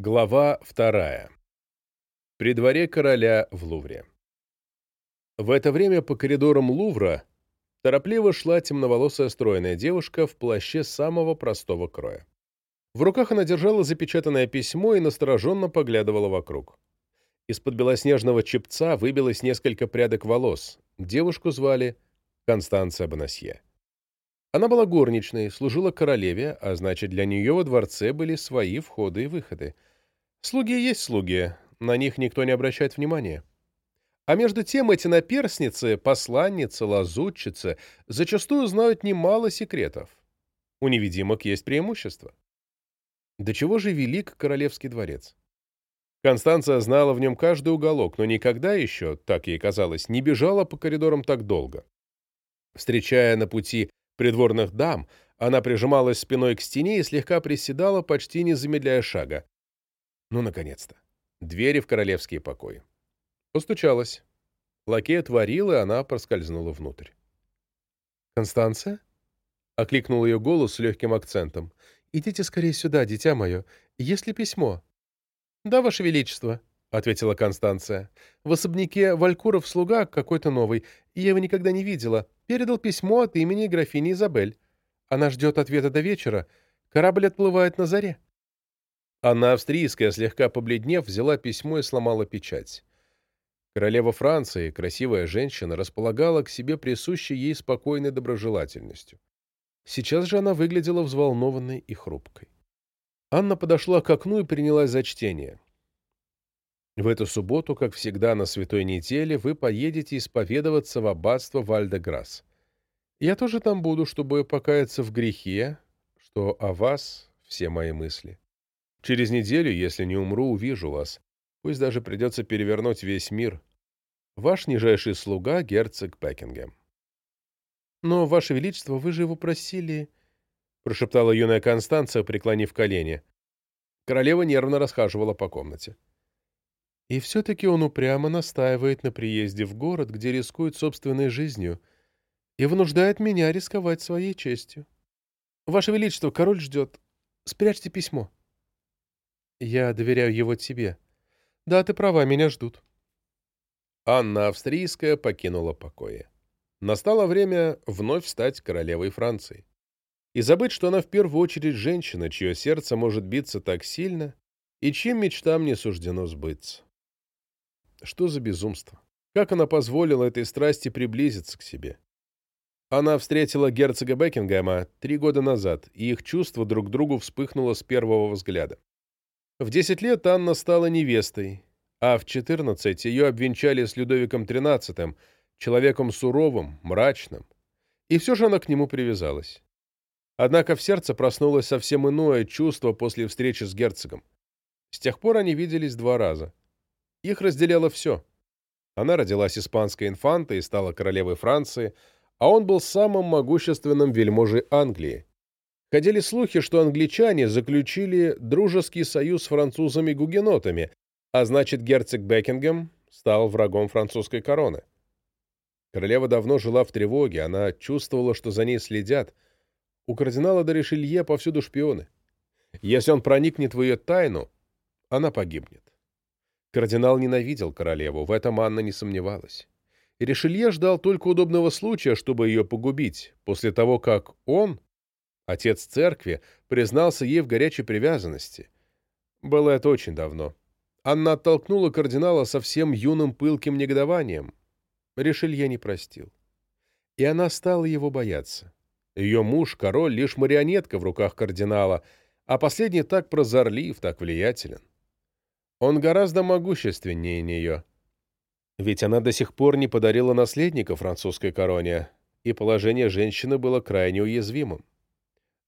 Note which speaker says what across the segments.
Speaker 1: Глава вторая. При дворе короля в Лувре. В это время по коридорам Лувра торопливо шла темноволосая стройная девушка в плаще самого простого кроя. В руках она держала запечатанное письмо и настороженно поглядывала вокруг. Из-под белоснежного чепца выбилось несколько прядок волос. Девушку звали Констанция Бонасье. Она была горничной, служила королеве, а значит, для нее во дворце были свои входы и выходы — Слуги есть слуги, на них никто не обращает внимания. А между тем эти наперсницы, посланницы, лазутчицы зачастую знают немало секретов. У невидимок есть преимущество. До чего же велик королевский дворец? Констанция знала в нем каждый уголок, но никогда еще, так ей казалось, не бежала по коридорам так долго. Встречая на пути придворных дам, она прижималась спиной к стене и слегка приседала, почти не замедляя шага. Ну, наконец-то. Двери в королевские покои. Постучалась. Лакей отворил, и она проскользнула внутрь. «Констанция?» — окликнул ее голос с легким акцентом. «Идите скорее сюда, дитя мое. Есть ли письмо?» «Да, Ваше Величество», — ответила Констанция. «В особняке Валькуров слуга какой-то новый. Я его никогда не видела. Передал письмо от имени графини Изабель. Она ждет ответа до вечера. Корабль отплывает на заре». Анна Австрийская, слегка побледнев, взяла письмо и сломала печать. Королева Франции, красивая женщина, располагала к себе присущей ей спокойной доброжелательностью. Сейчас же она выглядела взволнованной и хрупкой. Анна подошла к окну и принялась за чтение. В эту субботу, как всегда на святой неделе, вы поедете исповедоваться в аббатство Вальдеграсс. Я тоже там буду, чтобы покаяться в грехе, что о вас все мои мысли. Через неделю, если не умру, увижу вас. Пусть даже придется перевернуть весь мир. Ваш нижайший слуга, герцог Пекингем. «Но, Ваше Величество, вы же его просили...» — прошептала юная Констанция, преклонив колени. Королева нервно расхаживала по комнате. «И все-таки он упрямо настаивает на приезде в город, где рискует собственной жизнью, и вынуждает меня рисковать своей честью. Ваше Величество, король ждет. Спрячьте письмо». Я доверяю его тебе. Да, ты права, меня ждут. Анна Австрийская покинула покои. Настало время вновь стать королевой Франции. И забыть, что она в первую очередь женщина, чье сердце может биться так сильно, и чьим мечтам не суждено сбыться. Что за безумство? Как она позволила этой страсти приблизиться к себе? Она встретила герцога Бекингема три года назад, и их чувство друг к другу вспыхнуло с первого взгляда. В 10 лет Анна стала невестой, а в 14 ее обвенчали с Людовиком XIII, человеком суровым, мрачным. И все же она к нему привязалась. Однако в сердце проснулось совсем иное чувство после встречи с герцогом. С тех пор они виделись два раза. Их разделяло все. Она родилась испанской инфантой и стала королевой Франции, а он был самым могущественным вельможей Англии. Ходили слухи, что англичане заключили дружеский союз с французами-гугенотами, а значит, герцог Бекингем стал врагом французской короны. Королева давно жила в тревоге, она чувствовала, что за ней следят. У кардинала де Ришелье повсюду шпионы. Если он проникнет в ее тайну, она погибнет. Кардинал ненавидел королеву, в этом Анна не сомневалась. Ришелье ждал только удобного случая, чтобы ее погубить, после того, как он Отец церкви признался ей в горячей привязанности. Было это очень давно. Анна оттолкнула кардинала совсем юным пылким негодованием. Ришелье не простил. И она стала его бояться. Ее муж, король, лишь марионетка в руках кардинала, а последний так прозорлив, так влиятелен. Он гораздо могущественнее нее. Ведь она до сих пор не подарила наследника французской короне, и положение женщины было крайне уязвимым.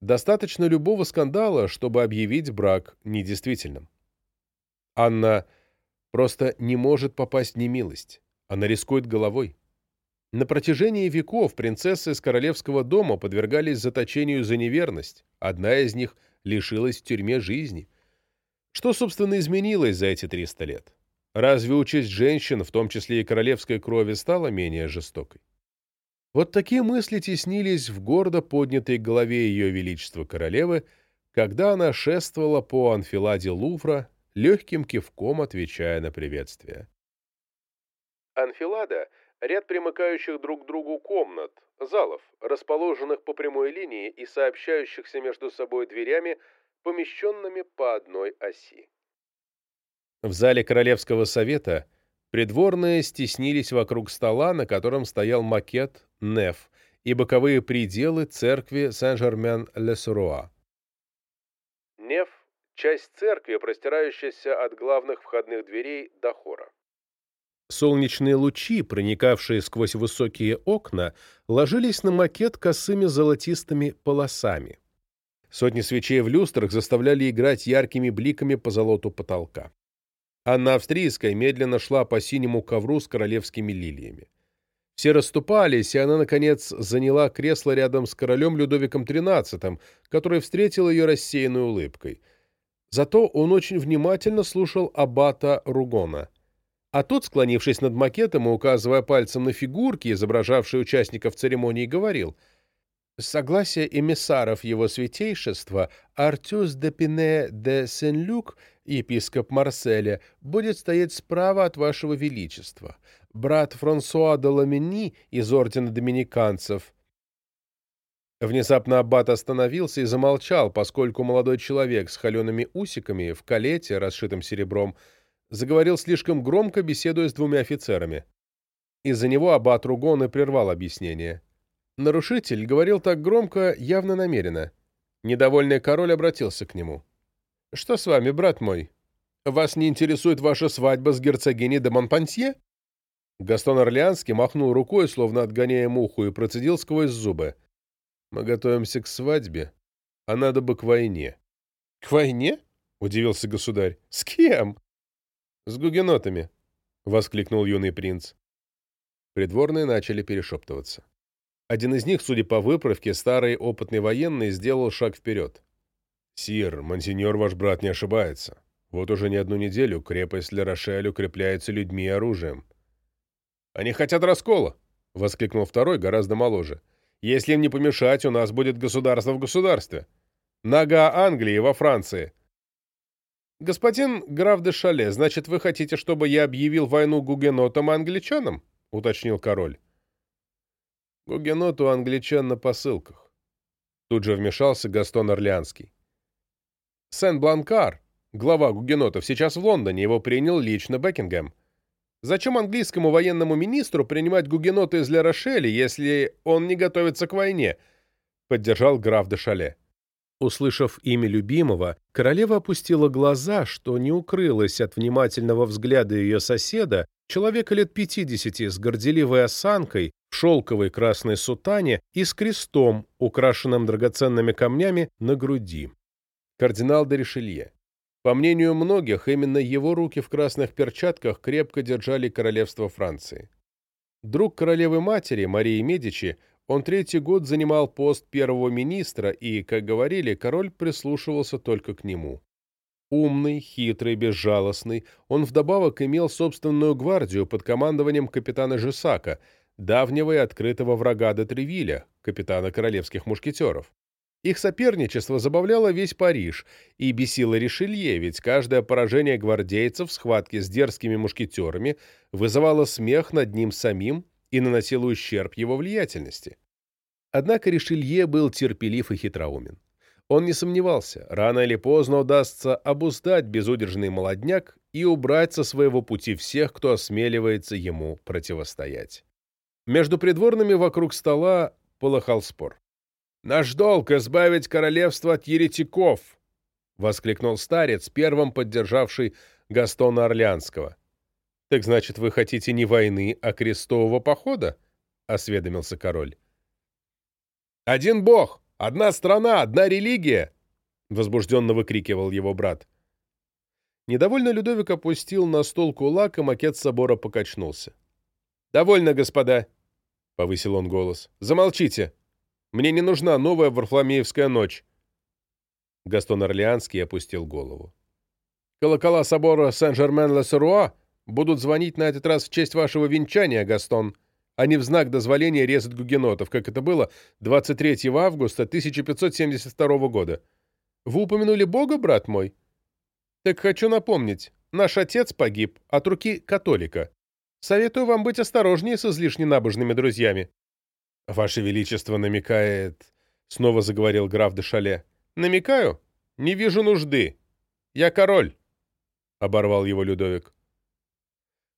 Speaker 1: Достаточно любого скандала, чтобы объявить брак недействительным. Анна просто не может попасть в немилость. Она рискует головой. На протяжении веков принцессы из королевского дома подвергались заточению за неверность. Одна из них лишилась в тюрьме жизни. Что, собственно, изменилось за эти 300 лет? Разве участь женщин, в том числе и королевской крови, стала менее жестокой? Вот такие мысли теснились в гордо поднятой голове ее величества королевы, когда она шествовала по анфиладе Лувра, легким кивком отвечая на приветствие. Анфилада — ряд примыкающих друг к другу комнат, залов, расположенных по прямой линии и сообщающихся между собой дверями, помещенными по одной оси. В зале Королевского совета придворные стеснились вокруг стола, на котором стоял макет Неф и боковые пределы церкви Сен-Жермен-Ле-Суруа. Неф – часть церкви, простирающаяся от главных входных дверей до хора. Солнечные лучи, проникавшие сквозь высокие окна, ложились на макет косыми золотистыми полосами. Сотни свечей в люстрах заставляли играть яркими бликами по золоту потолка. Анна Австрийская медленно шла по синему ковру с королевскими лилиями. Все расступались, и она, наконец, заняла кресло рядом с королем Людовиком XIII, который встретил ее рассеянной улыбкой. Зато он очень внимательно слушал аббата Ругона. А тот, склонившись над макетом и указывая пальцем на фигурки, изображавшие участников церемонии, говорил — Согласие эмиссаров его святейшества Артюс де Пине де Сен-Люк, епископ Марселя, будет стоять справа от вашего величества. Брат Франсуа де Ламени из ордена доминиканцев. Внезапно аббат остановился и замолчал, поскольку молодой человек с холеными усиками в калете, расшитом серебром, заговорил слишком громко, беседуя с двумя офицерами. Из-за него аббат Ругон и прервал объяснение. Нарушитель говорил так громко, явно намеренно. Недовольный король обратился к нему. «Что с вами, брат мой? Вас не интересует ваша свадьба с герцогиней де Монпансье?» Гастон Орлеанский махнул рукой, словно отгоняя муху, и процедил сквозь зубы. «Мы готовимся к свадьбе, а надо бы к войне». «К войне?» — удивился государь. «С кем?» «С гугенотами», — воскликнул юный принц. Придворные начали перешептываться. Один из них, судя по выправке, старый опытный военный, сделал шаг вперед. «Сир, мансиньор ваш брат не ошибается. Вот уже не одну неделю крепость Ле-Рошель укрепляется людьми и оружием». «Они хотят раскола!» — воскликнул второй, гораздо моложе. «Если им не помешать, у нас будет государство в государстве. Нога Англии во Франции». «Господин граф де Шале, значит, вы хотите, чтобы я объявил войну гугенотам и англичанам?» — уточнил король. Гугенот у англичан на посылках. Тут же вмешался Гастон Орлеанский. Сен-Бланкар, глава гугенотов, сейчас в Лондоне, его принял лично Бекингем. Зачем английскому военному министру принимать гугеноты из Ля-Рошеля, если он не готовится к войне? Поддержал граф де Шале. Услышав имя любимого, королева опустила глаза, что не укрылось от внимательного взгляда ее соседа, человека лет пятидесяти с горделивой осанкой, в шелковой красной сутане и с крестом, украшенным драгоценными камнями, на груди. Кардинал де Ришелье. По мнению многих, именно его руки в красных перчатках крепко держали королевство Франции. Друг королевы-матери, Марии Медичи, он третий год занимал пост первого министра, и, как говорили, король прислушивался только к нему. Умный, хитрый, безжалостный, он вдобавок имел собственную гвардию под командованием капитана Жесака, давнего и открытого врага де Тревиля, капитана королевских мушкетеров. Их соперничество забавляло весь Париж и бесило Ришелье, ведь каждое поражение гвардейцев в схватке с дерзкими мушкетерами вызывало смех над ним самим и наносило ущерб его влиятельности. Однако Ришелье был терпелив и хитроумен. Он не сомневался, рано или поздно удастся обуздать безудержный молодняк и убрать со своего пути всех, кто осмеливается ему противостоять. Между придворными вокруг стола полыхал спор. «Наш долг — избавить королевство от еретиков!» — воскликнул старец, первым поддержавший Гастона Орлеанского. «Так значит, вы хотите не войны, а крестового похода?» — осведомился король. «Один бог! Одна страна! Одна религия!» — возбужденно выкрикивал его брат. Недовольно Людовик опустил на стол кулак, и макет собора покачнулся. «Довольно, господа!» — повысил он голос. «Замолчите! Мне не нужна новая Варфломеевская ночь!» Гастон Орлеанский опустил голову. «Колокола собора Сен-Жермен-Ле-Серуа будут звонить на этот раз в честь вашего венчания, Гастон, а не в знак дозволения резать гугенотов, как это было 23 августа 1572 года. Вы упомянули Бога, брат мой?» Так хочу напомнить, наш отец погиб от руки католика. Советую вам быть осторожнее с излишне набожными друзьями. Ваше Величество намекает... Снова заговорил граф де Шале. Намекаю? Не вижу нужды. Я король. Оборвал его Людовик.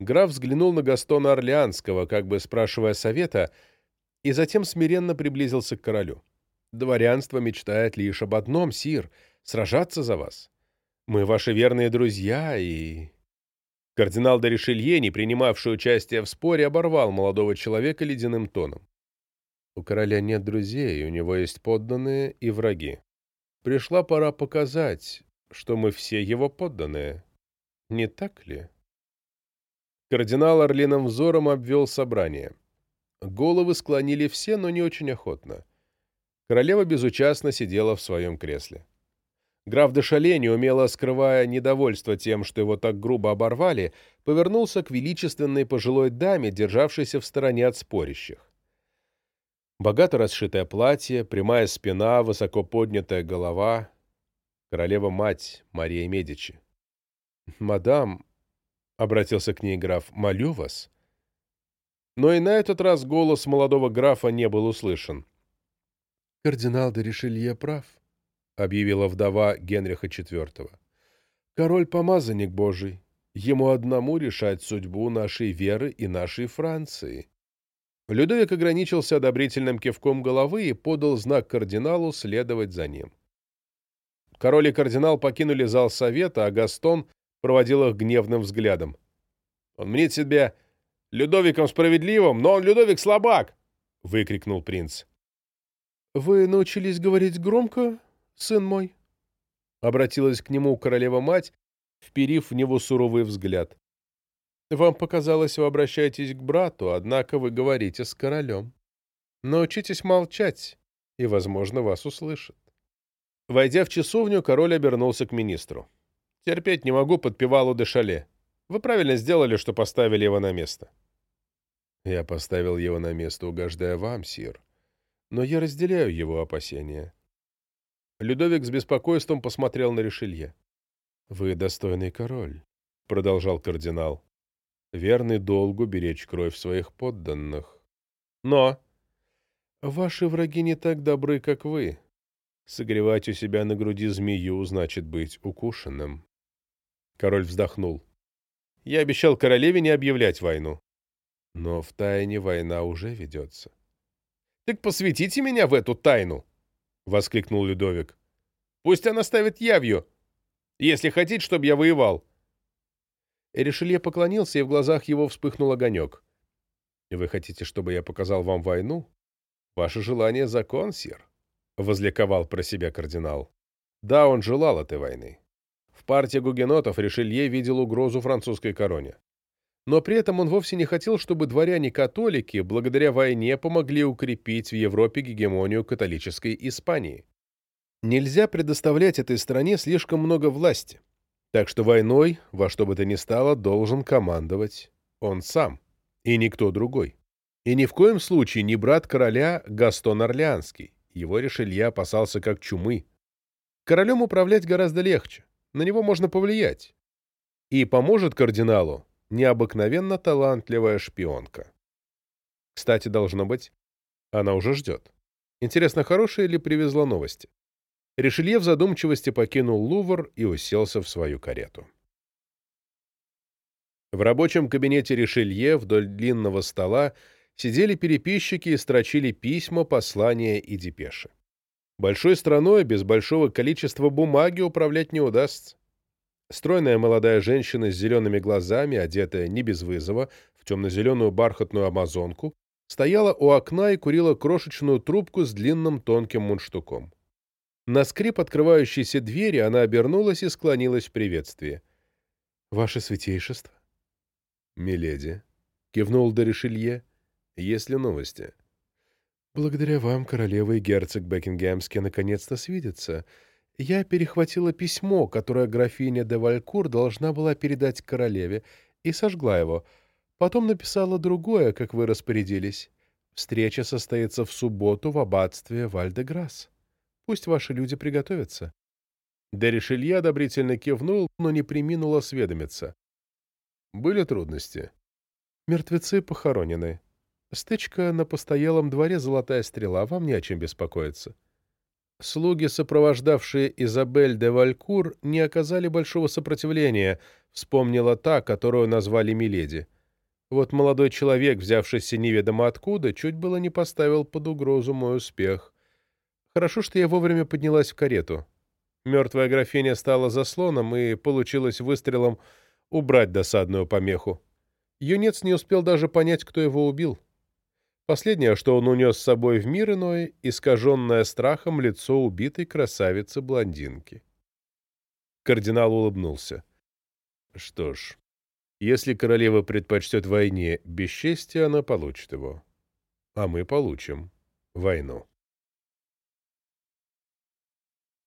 Speaker 1: Граф взглянул на Гастона Орлеанского, как бы спрашивая совета, и затем смиренно приблизился к королю. «Дворянство мечтает лишь об одном, сир — сражаться за вас. Мы ваши верные друзья и...» Кардинал де Ришелье, не принимавший участия в споре, оборвал молодого человека ледяным тоном. «У короля нет друзей, у него есть подданные и враги. Пришла пора показать, что мы все его подданные. Не так ли?» Кардинал орлиным взором обвел собрание. Головы склонили все, но не очень охотно. Королева безучастно сидела в своем кресле. Граф де Шале, неумело скрывая недовольство тем, что его так грубо оборвали, повернулся к величественной пожилой даме, державшейся в стороне от спорящих. Богато расшитое платье, прямая спина, высоко поднятая голова. Королева-мать Мария Медичи. «Мадам», — обратился к ней граф, — «молю вас». Но и на этот раз голос молодого графа не был услышан. «Кардинал де Ришелье прав», — объявила вдова Генриха IV. «Король — помазанник Божий. Ему одному решать судьбу нашей веры и нашей Франции». Людовик ограничился одобрительным кивком головы и подал знак кардиналу следовать за ним. Король и кардинал покинули зал совета, а Гастон проводил их гневным взглядом. «Он мнит себя Людовиком справедливым, но он Людовик слабак!» — выкрикнул принц. «Вы научились говорить громко, сын мой?» — обратилась к нему королева-мать, вперив в него суровый взгляд. «Вам показалось, вы обращаетесь к брату, однако вы говорите с королем. Научитесь молчать, и, возможно, вас услышат». Войдя в часовню, король обернулся к министру. Терпеть не могу подпевалу де шале. Вы правильно сделали, что поставили его на место. Я поставил его на место, угождая вам, сир. Но я разделяю его опасения. Людовик с беспокойством посмотрел на Ришелье. «Вы достойный король», — продолжал кардинал. «Верный долгу беречь кровь своих подданных. Но ваши враги не так добры, как вы. Согревать у себя на груди змею значит быть укушенным. Король вздохнул. «Я обещал королеве не объявлять войну». «Но в тайне война уже ведется». «Так посвятите меня в эту тайну!» — воскликнул Людовик. «Пусть она ставит явью, если хотите, чтобы я воевал». Ришелье поклонился, и в глазах его вспыхнул огонек. «Вы хотите, чтобы я показал вам войну? Ваше желание — закон, сир», — возликовал про себя кардинал. Да, он желал этой войны. В партии гугенотов Ришелье видел угрозу французской короне. Но при этом он вовсе не хотел, чтобы дворяне-католики благодаря войне помогли укрепить в Европе гегемонию католической Испании. Нельзя предоставлять этой стране слишком много власти. Так что войной, во что бы то ни стало, должен командовать он сам, и никто другой. И ни в коем случае не брат короля Гастон Орлеанский. Его Ришелье опасался как чумы. Королем управлять гораздо легче на него можно повлиять. И поможет кардиналу необыкновенно талантливая шпионка. Кстати, должно быть, она уже ждет. Интересно, хорошие ли привезла новости? Ришелье в задумчивости покинул Лувр и уселся в свою карету. В рабочем кабинете Ришелье вдоль длинного стола сидели переписчики и строчили письма, послания и депеши. Большой страной без большого количества бумаги управлять не удастся. Стройная молодая женщина с зелеными глазами, одетая не без вызова, в темно-зеленую бархатную амазонку, стояла у окна и курила крошечную трубку с длинным тонким мундштуком. На скрип открывающейся двери она обернулась и склонилась в приветствии. «Ваше святейшество?» «Миледи», — кивнул Доришелье, — «есть ли новости?» Благодаря вам, королева и герцог Бекингемский, наконец-то свидятся. Я перехватила письмо, которое графиня де Валькур должна была передать королеве, и сожгла его. Потом написала другое, как вы распорядились. Встреча состоится в субботу в аббатстве Вальдеграсс. Пусть ваши люди приготовятся. Деришелье одобрительно кивнул, но не приминул осведомиться. Были трудности. Мертвецы похоронены. Стычка на постоялом дворе «Золотая стрела». Вам не о чем беспокоиться. Слуги, сопровождавшие Изабель де Валькур, не оказали большого сопротивления, вспомнила та, которую назвали Миледи. Вот молодой человек, взявшийся неведомо откуда, чуть было не поставил под угрозу мой успех. Хорошо, что я вовремя поднялась в карету. Мертвая графиня стала заслоном, и получилось выстрелом убрать досадную помеху. Юнец не успел даже понять, кто его убил. Последнее, что он унес с собой в мир иной, искаженное страхом лицо убитой красавицы-блондинки. Кардинал улыбнулся. Что ж, если королева предпочтет войне бесчестия, она получит его. А мы получим войну.